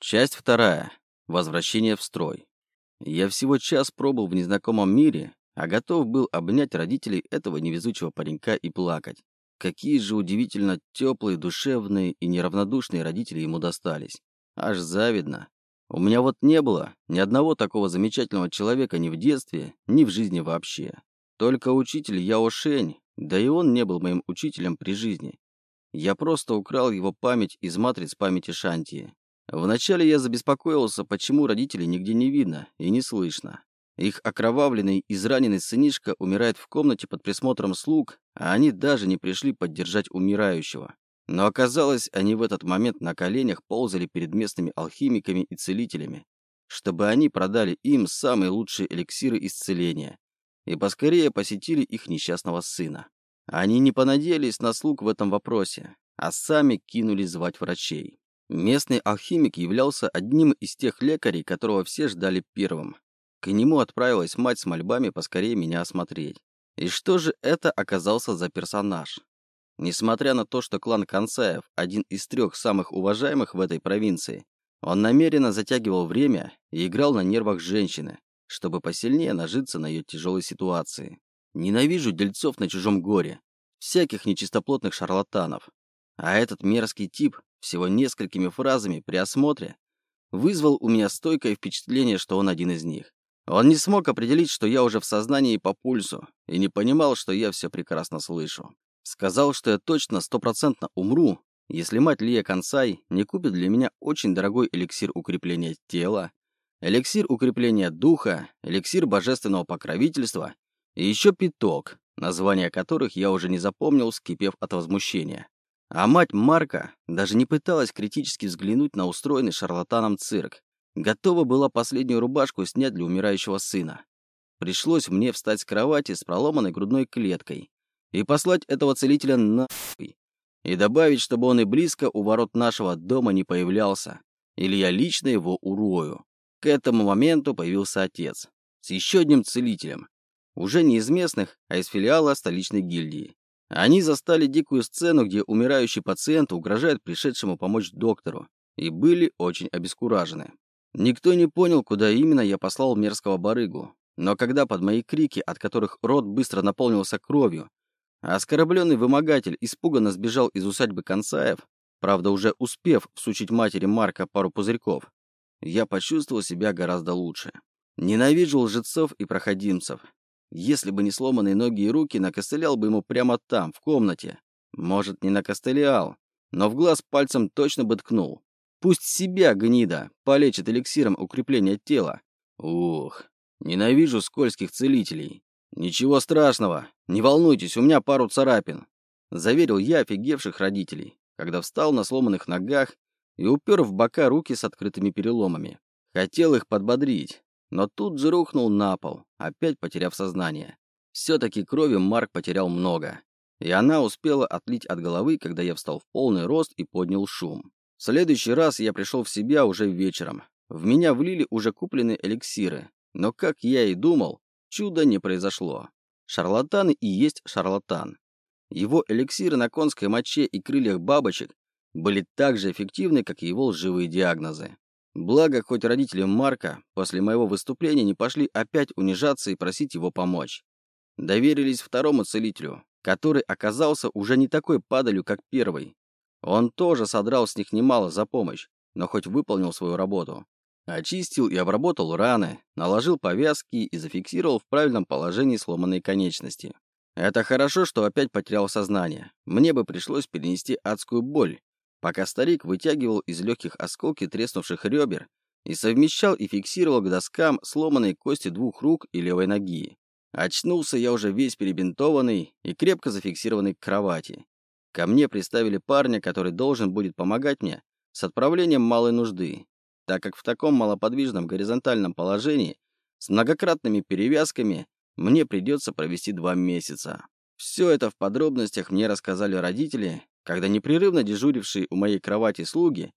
Часть вторая. Возвращение в строй. Я всего час пробыл в незнакомом мире, а готов был обнять родителей этого невезучего паренька и плакать. Какие же удивительно теплые, душевные и неравнодушные родители ему достались. Аж завидно. У меня вот не было ни одного такого замечательного человека ни в детстве, ни в жизни вообще. Только учитель Яо Шень, да и он не был моим учителем при жизни. Я просто украл его память из матриц памяти Шантии. Вначале я забеспокоился, почему родителей нигде не видно и не слышно. Их окровавленный, израненный сынишка умирает в комнате под присмотром слуг, а они даже не пришли поддержать умирающего. Но оказалось, они в этот момент на коленях ползали перед местными алхимиками и целителями, чтобы они продали им самые лучшие эликсиры исцеления и поскорее посетили их несчастного сына. Они не понадеялись на слуг в этом вопросе, а сами кинулись звать врачей. Местный алхимик являлся одним из тех лекарей, которого все ждали первым. К нему отправилась мать с мольбами поскорее меня осмотреть. И что же это оказался за персонаж? Несмотря на то, что клан Концаев один из трех самых уважаемых в этой провинции, он намеренно затягивал время и играл на нервах женщины, чтобы посильнее нажиться на ее тяжелой ситуации. Ненавижу дельцов на чужом горе, всяких нечистоплотных шарлатанов. А этот мерзкий тип всего несколькими фразами при осмотре вызвал у меня стойкое впечатление, что он один из них. Он не смог определить, что я уже в сознании по пульсу, и не понимал, что я все прекрасно слышу. Сказал, что я точно стопроцентно умру, если мать Лия Консай не купит для меня очень дорогой эликсир укрепления тела, эликсир укрепления духа, эликсир божественного покровительства и еще пяток, названия которых я уже не запомнил, скипев от возмущения. А мать Марка даже не пыталась критически взглянуть на устроенный шарлатаном цирк. Готова была последнюю рубашку снять для умирающего сына. Пришлось мне встать с кровати с проломанной грудной клеткой и послать этого целителя нахуй. И добавить, чтобы он и близко у ворот нашего дома не появлялся, или я лично его урою. К этому моменту появился отец с еще одним целителем, уже не из местных, а из филиала столичной гильдии. Они застали дикую сцену, где умирающий пациент угрожает пришедшему помочь доктору, и были очень обескуражены. Никто не понял, куда именно я послал мерзкого барыгу, но когда под мои крики, от которых рот быстро наполнился кровью, оскорбленный вымогатель испуганно сбежал из усадьбы Концаев, правда уже успев всучить матери Марка пару пузырьков, я почувствовал себя гораздо лучше. Ненавижу лжецов и проходимцев, если бы не сломанные ноги и руки, накостылял бы ему прямо там, в комнате. Может, не накостылял, но в глаз пальцем точно бы ткнул. Пусть себя, гнида, полечит эликсиром укрепления тела. Ух, ненавижу скользких целителей. Ничего страшного, не волнуйтесь, у меня пару царапин. Заверил я офигевших родителей, когда встал на сломанных ногах и упер в бока руки с открытыми переломами. Хотел их подбодрить, но тут же рухнул на пол, опять потеряв сознание. Все-таки крови Марк потерял много. И она успела отлить от головы, когда я встал в полный рост и поднял шум. В следующий раз я пришел в себя уже вечером. В меня влили уже купленные эликсиры. Но, как я и думал, чуда не произошло. Шарлатан и есть шарлатан. Его эликсиры на конской моче и крыльях бабочек были так же эффективны, как и его лживые диагнозы. Благо, хоть родители Марка после моего выступления не пошли опять унижаться и просить его помочь. Доверились второму целителю, который оказался уже не такой падалью, как первый. Он тоже содрал с них немало за помощь, но хоть выполнил свою работу. Очистил и обработал раны, наложил повязки и зафиксировал в правильном положении сломанные конечности. Это хорошо, что опять потерял сознание. Мне бы пришлось перенести адскую боль, пока старик вытягивал из легких осколки треснувших ребер и совмещал и фиксировал к доскам сломанные кости двух рук и левой ноги. Очнулся я уже весь перебинтованный и крепко зафиксированный к кровати. Ко мне приставили парня, который должен будет помогать мне с отправлением малой нужды, так как в таком малоподвижном горизонтальном положении с многократными перевязками мне придется провести два месяца. Все это в подробностях мне рассказали родители, когда непрерывно дежурившие у моей кровати слуги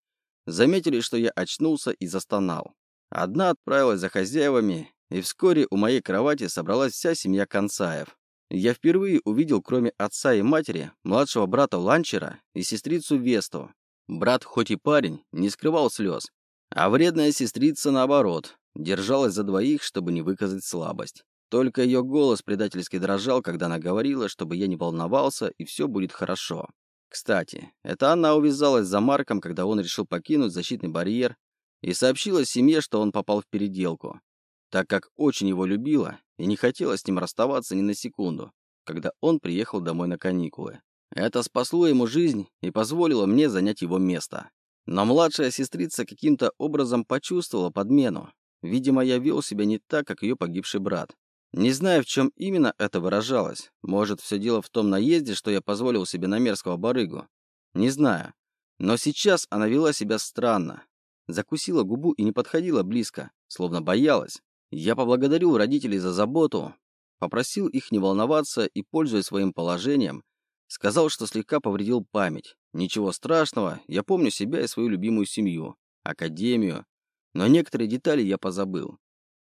заметили, что я очнулся и застонал. Одна отправилась за хозяевами, и вскоре у моей кровати собралась вся семья Концаев. Я впервые увидел, кроме отца и матери, младшего брата Ланчера и сестрицу Весту. Брат, хоть и парень, не скрывал слез, А вредная сестрица, наоборот, держалась за двоих, чтобы не выказать слабость. Только ее голос предательски дрожал, когда она говорила, чтобы я не волновался и все будет хорошо. Кстати, это она увязалась за Марком, когда он решил покинуть защитный барьер и сообщила семье, что он попал в переделку, так как очень его любила и не хотела с ним расставаться ни на секунду, когда он приехал домой на каникулы. Это спасло ему жизнь и позволило мне занять его место. Но младшая сестрица каким-то образом почувствовала подмену. Видимо, я вел себя не так, как ее погибший брат. Не знаю, в чем именно это выражалось. Может, все дело в том наезде, что я позволил себе на мерзкого барыгу. Не знаю. Но сейчас она вела себя странно. Закусила губу и не подходила близко, словно боялась. Я поблагодарил родителей за заботу, попросил их не волноваться и, пользуясь своим положением, сказал, что слегка повредил память. Ничего страшного, я помню себя и свою любимую семью, академию, но некоторые детали я позабыл.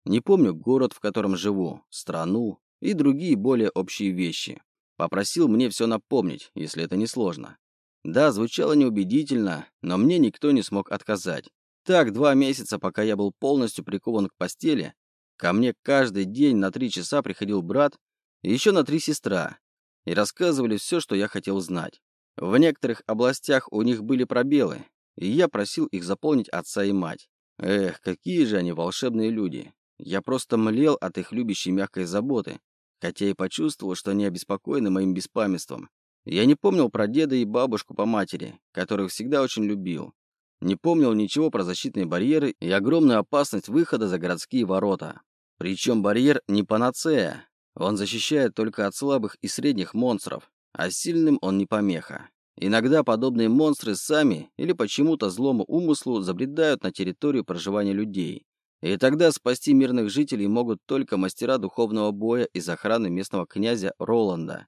Не помню город, в котором живу, страну и другие более общие вещи. Попросил мне все напомнить, если это не сложно. Да, звучало неубедительно, но мне никто не смог отказать. Так, два месяца, пока я был полностью прикован к постели, ко мне каждый день на три часа приходил брат и еще на три сестра, и рассказывали все, что я хотел знать. В некоторых областях у них были пробелы, и я просил их заполнить отца и мать. Эх, какие же они волшебные люди. Я просто млел от их любящей мягкой заботы, хотя и почувствовал, что они обеспокоены моим беспамятством. Я не помнил про деда и бабушку по матери, которых всегда очень любил. Не помнил ничего про защитные барьеры и огромную опасность выхода за городские ворота. Причем барьер не панацея. Он защищает только от слабых и средних монстров, а сильным он не помеха. Иногда подобные монстры сами или почему-то злому умыслу забредают на территорию проживания людей, и тогда спасти мирных жителей могут только мастера духовного боя из охраны местного князя Роланда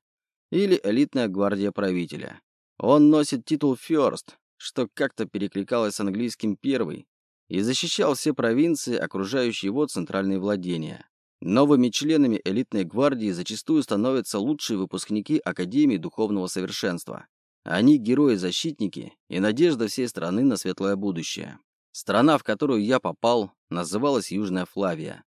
или элитная гвардия правителя. Он носит титул «Фёрст», что как-то перекликалось с английским «Первый», и защищал все провинции, окружающие его центральные владения. Новыми членами элитной гвардии зачастую становятся лучшие выпускники Академии Духовного Совершенства. Они герои-защитники и надежда всей страны на светлое будущее. Страна, в которую я попал, называлась Южная Флавия.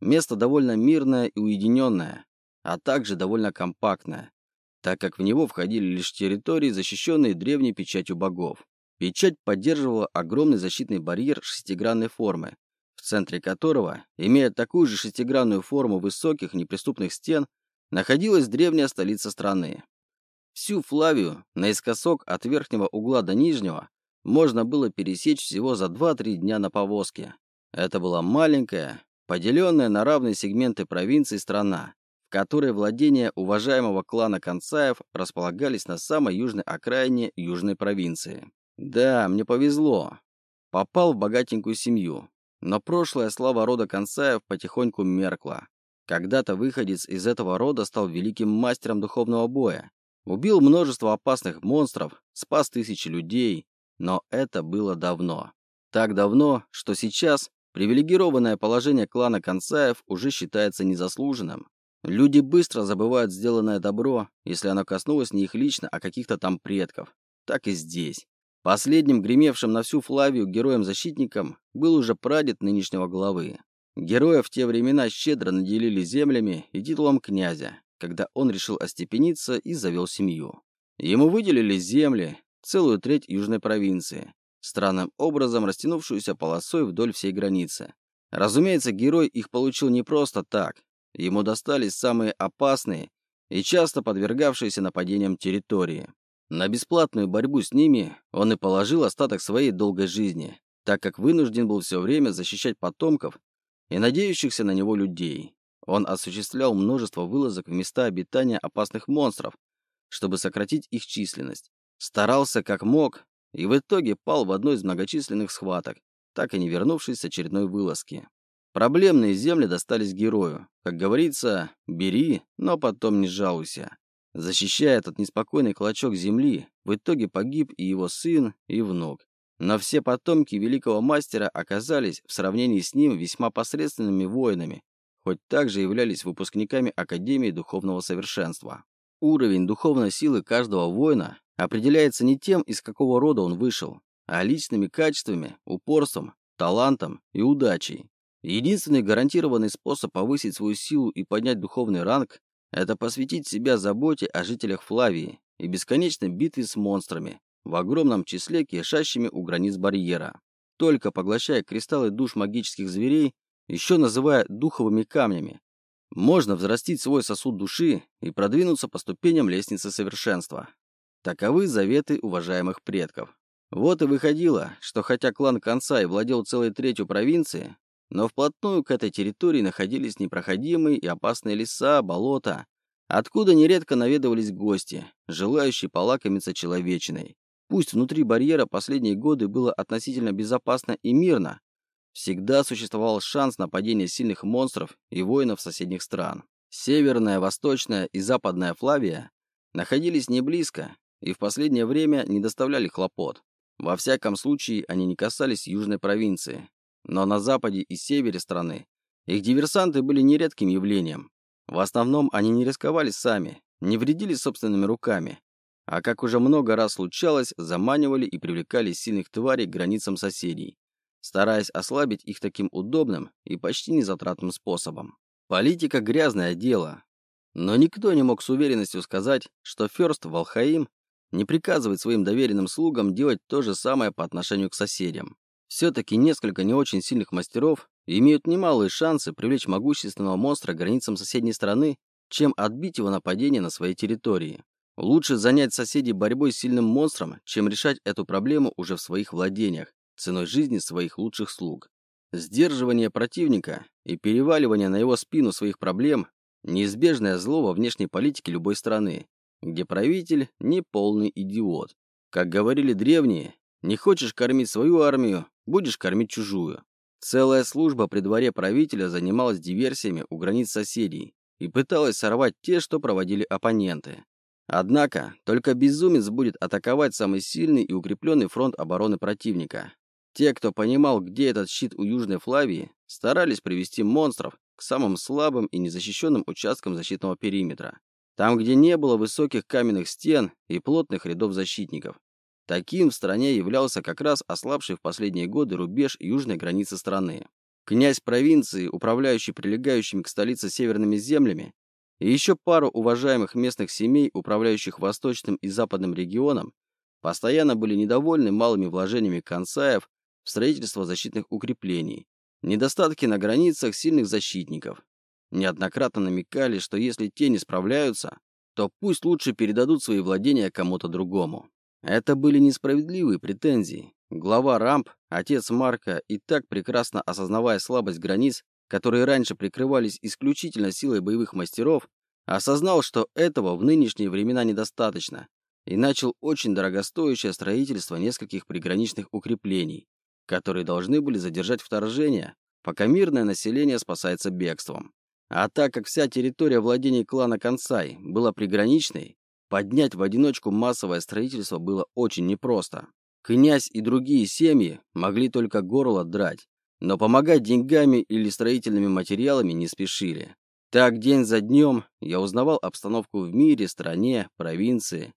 Место довольно мирное и уединенное, а также довольно компактное, так как в него входили лишь территории, защищенные древней печатью богов. Печать поддерживала огромный защитный барьер шестигранной формы, в центре которого, имея такую же шестигранную форму высоких неприступных стен, находилась древняя столица страны. Всю Флавию, наискосок от верхнего угла до нижнего, можно было пересечь всего за 2-3 дня на повозке. Это была маленькая, поделенная на равные сегменты провинции страна, в которой владения уважаемого клана Концаев располагались на самой южной окраине южной провинции. Да, мне повезло. Попал в богатенькую семью. Но прошлая слава рода Концаев потихоньку меркла. Когда-то выходец из этого рода стал великим мастером духовного боя. Убил множество опасных монстров, спас тысячи людей, но это было давно. Так давно, что сейчас привилегированное положение клана Концаев уже считается незаслуженным. Люди быстро забывают сделанное добро, если оно коснулось не их лично, а каких-то там предков. Так и здесь. Последним гремевшим на всю Флавию героем-защитником был уже прадед нынешнего главы. Героя в те времена щедро наделили землями и титулом князя, когда он решил остепениться и завел семью. Ему выделили земли, целую треть южной провинции, странным образом растянувшуюся полосой вдоль всей границы. Разумеется, герой их получил не просто так. Ему достались самые опасные и часто подвергавшиеся нападениям территории. На бесплатную борьбу с ними он и положил остаток своей долгой жизни, так как вынужден был все время защищать потомков и надеющихся на него людей. Он осуществлял множество вылазок в места обитания опасных монстров, чтобы сократить их численность. Старался как мог и в итоге пал в одной из многочисленных схваток, так и не вернувшись с очередной вылазки. Проблемные земли достались герою. Как говорится, бери, но потом не жалуйся. Защищая этот неспокойный клочок земли, в итоге погиб и его сын, и внук. Но все потомки великого мастера оказались в сравнении с ним весьма посредственными воинами, хоть также являлись выпускниками Академии Духовного Совершенства. Уровень духовной силы каждого воина определяется не тем, из какого рода он вышел, а личными качествами, упорством, талантом и удачей. Единственный гарантированный способ повысить свою силу и поднять духовный ранг – это посвятить себя заботе о жителях Флавии и бесконечной битве с монстрами, в огромном числе кишащими у границ барьера. Только поглощая кристаллы душ магических зверей, еще называя духовыми камнями, можно взрастить свой сосуд души и продвинуться по ступеням лестницы совершенства. Таковы заветы уважаемых предков. Вот и выходило, что хотя клан Консай владел целой третью провинции, но вплотную к этой территории находились непроходимые и опасные леса, болота, откуда нередко наведывались гости, желающие полакомиться человечиной. Пусть внутри барьера последние годы было относительно безопасно и мирно, всегда существовал шанс нападения сильных монстров и воинов соседних стран. Северная, Восточная и Западная Флавия находились не близко и в последнее время не доставляли хлопот. Во всяком случае, они не касались южной провинции. Но на западе и севере страны их диверсанты были нередким явлением. В основном они не рисковали сами, не вредили собственными руками, а как уже много раз случалось, заманивали и привлекали сильных тварей к границам соседей, стараясь ослабить их таким удобным и почти незатратным способом. Политика – грязное дело, но никто не мог с уверенностью сказать, что Ферст Валхаим не приказывает своим доверенным слугам делать то же самое по отношению к соседям. Все-таки несколько не очень сильных мастеров имеют немалые шансы привлечь могущественного монстра к границам соседней страны, чем отбить его нападение на своей территории. Лучше занять соседей борьбой с сильным монстром, чем решать эту проблему уже в своих владениях, ценой жизни своих лучших слуг. Сдерживание противника и переваливание на его спину своих проблем – неизбежное зло во внешней политике любой страны, где правитель – не полный идиот. Как говорили древние, не хочешь кормить свою армию, будешь кормить чужую. Целая служба при дворе правителя занималась диверсиями у границ соседей и пыталась сорвать те, что проводили оппоненты. Однако, только безумец будет атаковать самый сильный и укрепленный фронт обороны противника. Те, кто понимал, где этот щит у Южной Флавии, старались привести монстров к самым слабым и незащищенным участкам защитного периметра. Там, где не было высоких каменных стен и плотных рядов защитников. Таким в стране являлся как раз ослабший в последние годы рубеж южной границы страны. Князь провинции, управляющий прилегающими к столице северными землями, и еще пару уважаемых местных семей, управляющих восточным и западным регионом, постоянно были недовольны малыми вложениями консаев в строительство защитных укреплений, недостатки на границах сильных защитников. Неоднократно намекали, что если те не справляются, то пусть лучше передадут свои владения кому-то другому. Это были несправедливые претензии. Глава Рамп, отец Марка, и так прекрасно осознавая слабость границ, которые раньше прикрывались исключительно силой боевых мастеров, осознал, что этого в нынешние времена недостаточно, и начал очень дорогостоящее строительство нескольких приграничных укреплений, которые должны были задержать вторжение, пока мирное население спасается бегством. А так как вся территория владений клана Консай была приграничной, Поднять в одиночку массовое строительство было очень непросто. Князь и другие семьи могли только горло драть, но помогать деньгами или строительными материалами не спешили. Так день за днем я узнавал обстановку в мире, стране, провинции,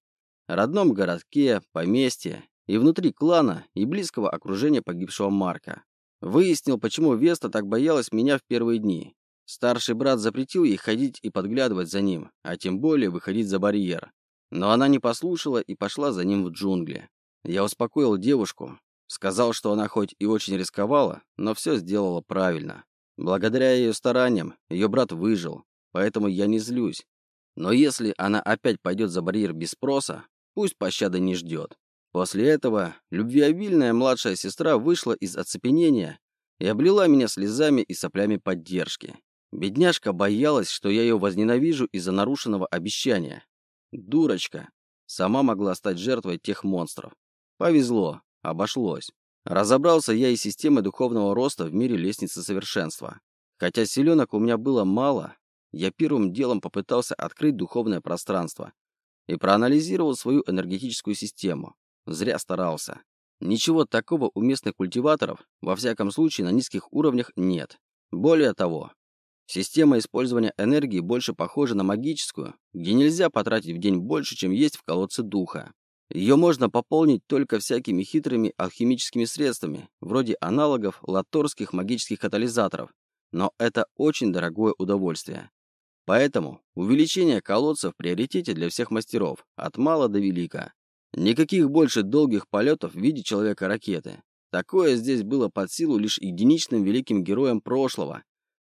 родном городке, поместье и внутри клана и близкого окружения погибшего Марка. Выяснил, почему Веста так боялась меня в первые дни. Старший брат запретил ей ходить и подглядывать за ним, а тем более выходить за барьер. Но она не послушала и пошла за ним в джунгли. Я успокоил девушку, сказал, что она хоть и очень рисковала, но все сделала правильно. Благодаря ее стараниям ее брат выжил, поэтому я не злюсь. Но если она опять пойдет за барьер без спроса, пусть пощады не ждет. После этого любвеобильная младшая сестра вышла из оцепенения и облила меня слезами и соплями поддержки. Бедняжка боялась, что я ее возненавижу из-за нарушенного обещания. Дурочка. Сама могла стать жертвой тех монстров. Повезло. Обошлось. Разобрался я и системой духовного роста в мире лестницы совершенства. Хотя селенок у меня было мало, я первым делом попытался открыть духовное пространство и проанализировал свою энергетическую систему. Зря старался. Ничего такого у местных культиваторов, во всяком случае на низких уровнях, нет. Более того, Система использования энергии больше похожа на магическую, где нельзя потратить в день больше, чем есть в колодце духа. Ее можно пополнить только всякими хитрыми алхимическими средствами, вроде аналогов латорских магических катализаторов, но это очень дорогое удовольствие. Поэтому увеличение колодца в приоритете для всех мастеров, от мала до велика. Никаких больше долгих полетов в виде человека-ракеты. Такое здесь было под силу лишь единичным великим героям прошлого.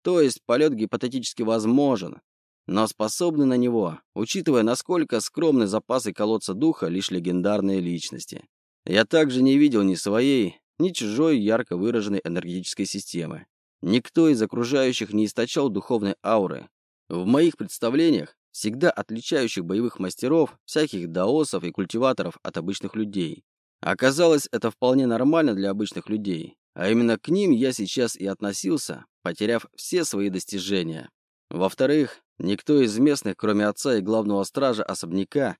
То есть полет гипотетически возможен, но способны на него, учитывая, насколько скромны запасы колодца духа лишь легендарные личности. Я также не видел ни своей, ни чужой ярко выраженной энергетической системы. Никто из окружающих не источал духовной ауры. В моих представлениях, всегда отличающих боевых мастеров, всяких даосов и культиваторов от обычных людей. Оказалось, это вполне нормально для обычных людей, а именно к ним я сейчас и относился, потеряв все свои достижения. Во-вторых, никто из местных, кроме отца и главного стража особняка,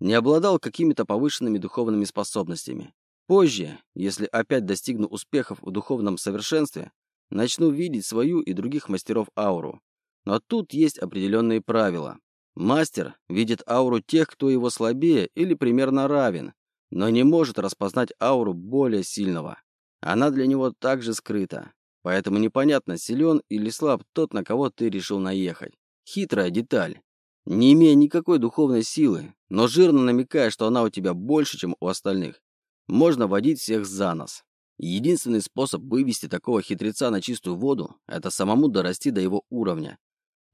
не обладал какими-то повышенными духовными способностями. Позже, если опять достигну успехов в духовном совершенстве, начну видеть свою и других мастеров ауру. Но тут есть определенные правила. Мастер видит ауру тех, кто его слабее или примерно равен, но не может распознать ауру более сильного. Она для него также скрыта. Поэтому непонятно, силен или слаб тот, на кого ты решил наехать. Хитрая деталь. Не имея никакой духовной силы, но жирно намекая, что она у тебя больше, чем у остальных, можно водить всех за нос. Единственный способ вывести такого хитреца на чистую воду – это самому дорасти до его уровня.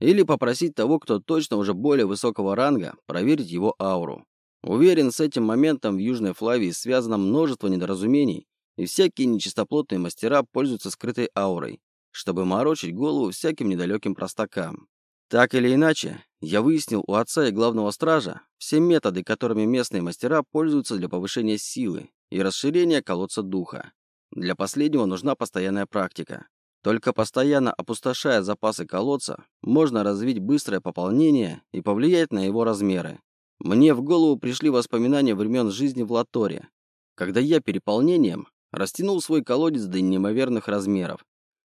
Или попросить того, кто точно уже более высокого ранга, проверить его ауру. Уверен, с этим моментом в Южной Флавии связано множество недоразумений, и всякие нечистоплотные мастера пользуются скрытой аурой, чтобы морочить голову всяким недалеким простакам. Так или иначе, я выяснил у отца и главного стража все методы, которыми местные мастера пользуются для повышения силы и расширения колодца духа. Для последнего нужна постоянная практика. Только постоянно опустошая запасы колодца, можно развить быстрое пополнение и повлиять на его размеры. Мне в голову пришли воспоминания времен жизни в Латоре, когда я переполнением растянул свой колодец до неимоверных размеров.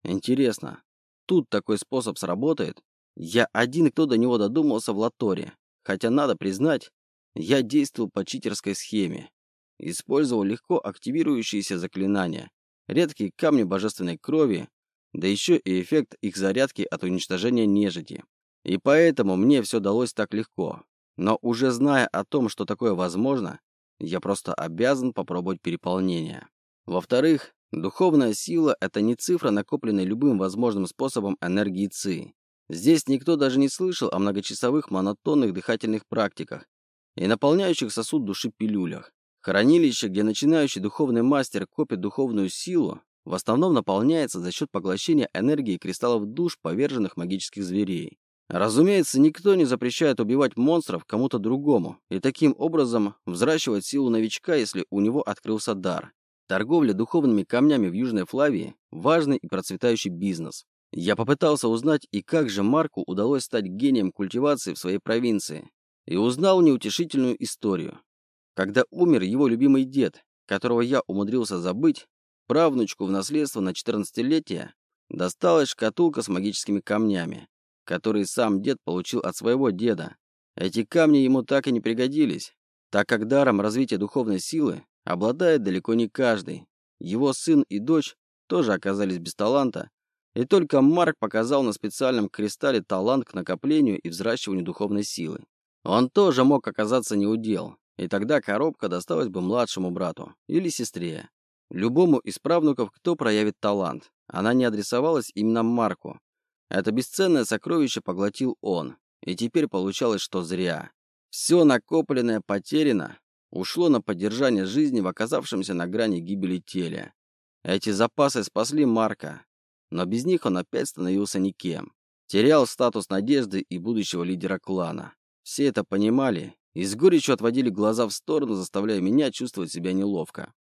Интересно, тут такой способ сработает? Я один, кто до него додумался в Латоре, хотя, надо признать, я действовал по читерской схеме. Использовал легко активирующиеся заклинания, редкие камни божественной крови, да еще и эффект их зарядки от уничтожения нежити. И поэтому мне все далось так легко. Но уже зная о том, что такое возможно, я просто обязан попробовать переполнение. Во-вторых, духовная сила – это не цифра, накопленная любым возможным способом энергии ЦИ. Здесь никто даже не слышал о многочасовых монотонных дыхательных практиках и наполняющих сосуд души пилюлях. Хранилище, где начинающий духовный мастер копит духовную силу, в основном наполняется за счет поглощения энергии кристаллов душ поверженных магических зверей. Разумеется, никто не запрещает убивать монстров кому-то другому и таким образом взращивать силу новичка, если у него открылся дар. Торговля духовными камнями в Южной Флавии – важный и процветающий бизнес. Я попытался узнать, и как же Марку удалось стать гением культивации в своей провинции, и узнал неутешительную историю. Когда умер его любимый дед, которого я умудрился забыть, правнучку в наследство на 14-летие досталась шкатулка с магическими камнями который сам дед получил от своего деда. Эти камни ему так и не пригодились, так как даром развития духовной силы обладает далеко не каждый. Его сын и дочь тоже оказались без таланта, и только Марк показал на специальном кристалле талант к накоплению и взращиванию духовной силы. Он тоже мог оказаться неудел, и тогда коробка досталась бы младшему брату или сестре. Любому из правнуков, кто проявит талант. Она не адресовалась именно Марку, это бесценное сокровище поглотил он, и теперь получалось, что зря. Все накопленное потеряно, ушло на поддержание жизни в оказавшемся на грани гибели теле. Эти запасы спасли Марка, но без них он опять становился никем. Терял статус надежды и будущего лидера клана. Все это понимали и с горечью отводили глаза в сторону, заставляя меня чувствовать себя неловко.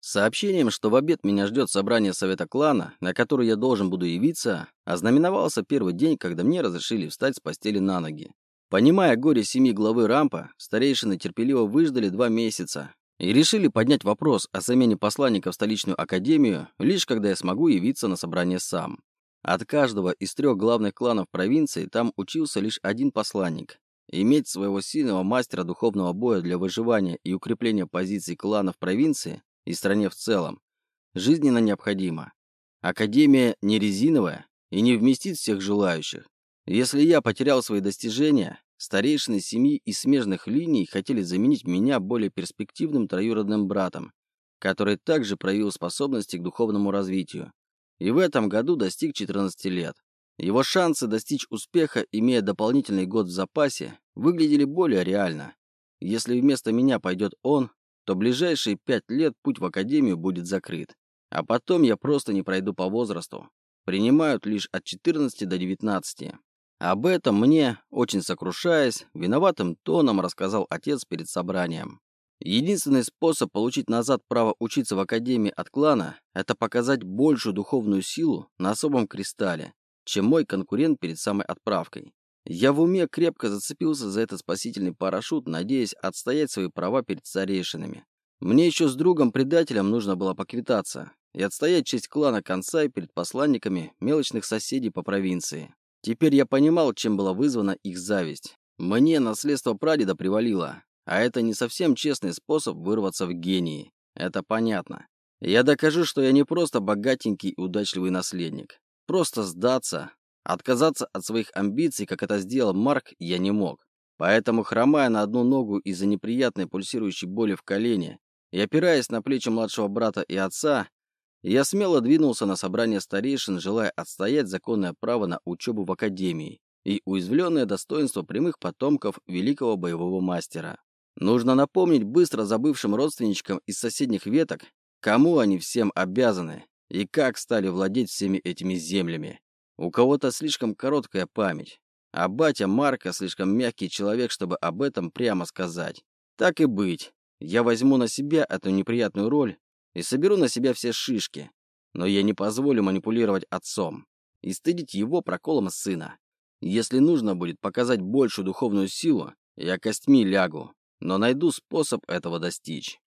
Сообщением, что в обед меня ждет собрание совета клана, на которое я должен буду явиться, ознаменовался первый день, когда мне разрешили встать с постели на ноги. Понимая горе семьи главы Рампа, старейшины терпеливо выждали два месяца и решили поднять вопрос о замене посланника в столичную академию, лишь когда я смогу явиться на собрание сам. От каждого из трех главных кланов провинции там учился лишь один посланник. Иметь своего сильного мастера духовного боя для выживания и укрепления позиций клана в провинции и стране в целом жизненно необходимо. Академия не резиновая и не вместит всех желающих. Если я потерял свои достижения, старейшины семьи и смежных линий хотели заменить меня более перспективным троюродным братом, который также проявил способности к духовному развитию. И в этом году достиг 14 лет. Его шансы достичь успеха, имея дополнительный год в запасе, выглядели более реально. Если вместо меня пойдет он, то ближайшие пять лет путь в академию будет закрыт. А потом я просто не пройду по возрасту. Принимают лишь от 14 до 19. Об этом мне, очень сокрушаясь, виноватым тоном рассказал отец перед собранием. Единственный способ получить назад право учиться в академии от клана – это показать большую духовную силу на особом кристалле, чем мой конкурент перед самой отправкой. Я в уме крепко зацепился за этот спасительный парашют, надеясь отстоять свои права перед старейшинами. Мне еще с другом-предателем нужно было поквитаться и отстоять честь клана Консай перед посланниками мелочных соседей по провинции. Теперь я понимал, чем была вызвана их зависть. Мне наследство прадеда привалило, а это не совсем честный способ вырваться в гении. Это понятно. Я докажу, что я не просто богатенький и удачливый наследник. Просто сдаться, отказаться от своих амбиций, как это сделал Марк, я не мог. Поэтому, хромая на одну ногу из-за неприятной пульсирующей боли в колене и опираясь на плечи младшего брата и отца, я смело двинулся на собрание старейшин, желая отстоять законное право на учебу в академии и уязвленное достоинство прямых потомков великого боевого мастера. Нужно напомнить быстро забывшим родственничкам из соседних веток, кому они всем обязаны и как стали владеть всеми этими землями. У кого-то слишком короткая память, а батя Марка слишком мягкий человек, чтобы об этом прямо сказать. Так и быть, я возьму на себя эту неприятную роль и соберу на себя все шишки, но я не позволю манипулировать отцом и стыдить его проколом сына. Если нужно будет показать большую духовную силу, я костьми лягу, но найду способ этого достичь.